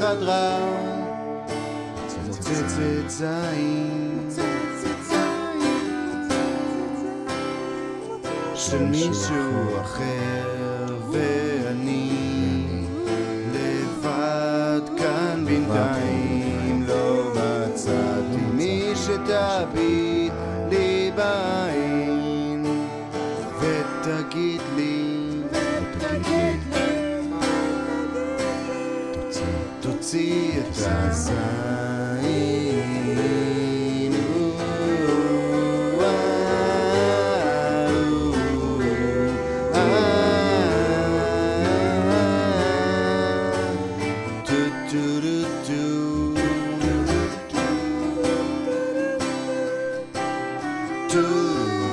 הסתדרה צוצצת זין של מישהו אחר ואני לבד כאן בינתיים. לא מצאתי מי לי בעין ותגיד לי See it Au